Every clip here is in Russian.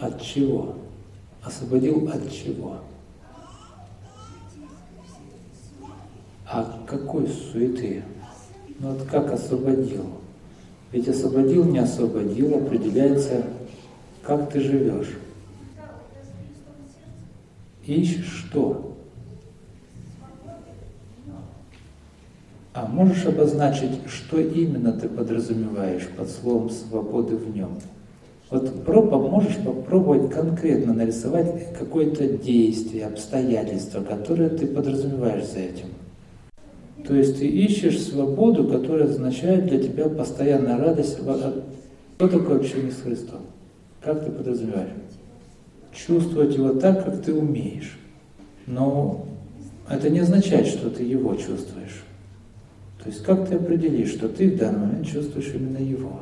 От чего? Освободил от чего? А какой суеты? Ну вот как освободил? Ведь освободил, не освободил, определяется, как ты живешь. Ищешь что? А можешь обозначить, что именно ты подразумеваешь под словом свободы в нем? Вот проба можешь попробовать конкретно нарисовать какое-то действие, обстоятельство, которое ты подразумеваешь за этим. То есть ты ищешь свободу, которая означает для тебя постоянная радость. Что такое общение с Христом? Как ты подразумеваешь? Чувствовать его так, как ты умеешь. Но это не означает, что ты его чувствуешь. То есть как ты определишь, что ты в данный момент чувствуешь именно его?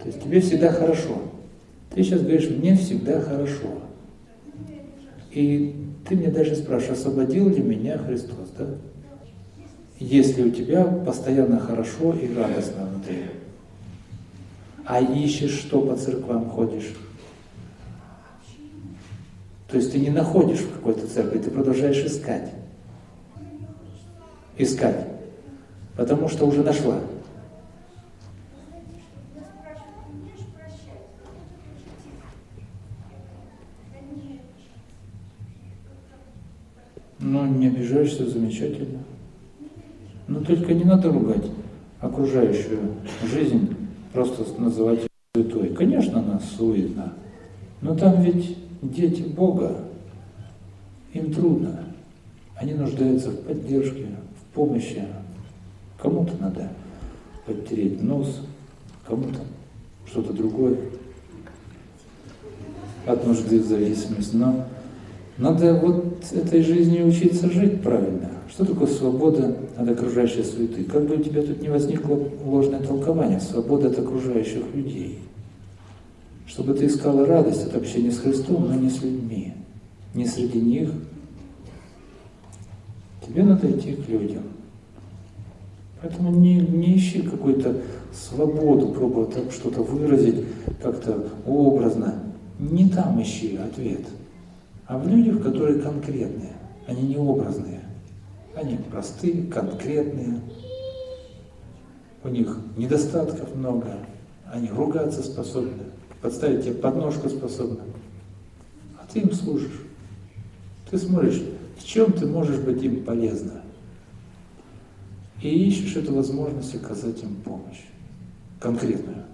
То есть тебе всегда хорошо. Ты сейчас говоришь, мне всегда хорошо. И ты мне даже спрашиваешь, освободил ли меня Христос, да? Если у тебя постоянно хорошо и радостно внутри. А ищешь, что по церквам ходишь? То есть ты не находишь в какой-то церкви, ты продолжаешь искать. Искать. Потому что уже нашла. Ну, не обижаешься, замечательно. Но только не надо ругать окружающую жизнь, просто называть ее суетой. Конечно, она суетна, но там ведь дети Бога, им трудно. Они нуждаются в поддержке, в помощи. Кому-то надо подтереть нос, кому-то что-то другое. От нужды в зависимость. Но надо вот этой жизнью учиться жить правильно. Что такое свобода от окружающей суеты? Как бы у тебя тут не возникло ложное толкование, свобода от окружающих людей. Чтобы ты искала радость от общения с Христом, но не с людьми, не среди них. Тебе надо идти к людям. Поэтому не, не ищи какую-то свободу, пробовать так что-то выразить как-то образно. Не там ищи ответ, а в людях, которые конкретные, они не образные. Они простые, конкретные. У них недостатков много. Они ругаться способны, подставить тебе подножку способны. А ты им служишь. Ты смотришь, в чем ты можешь быть им полезна. И ищешь эту возможность оказать им помощь. Конкретную.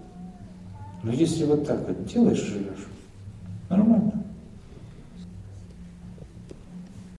Но если вот так вот делаешь, живешь, нормально.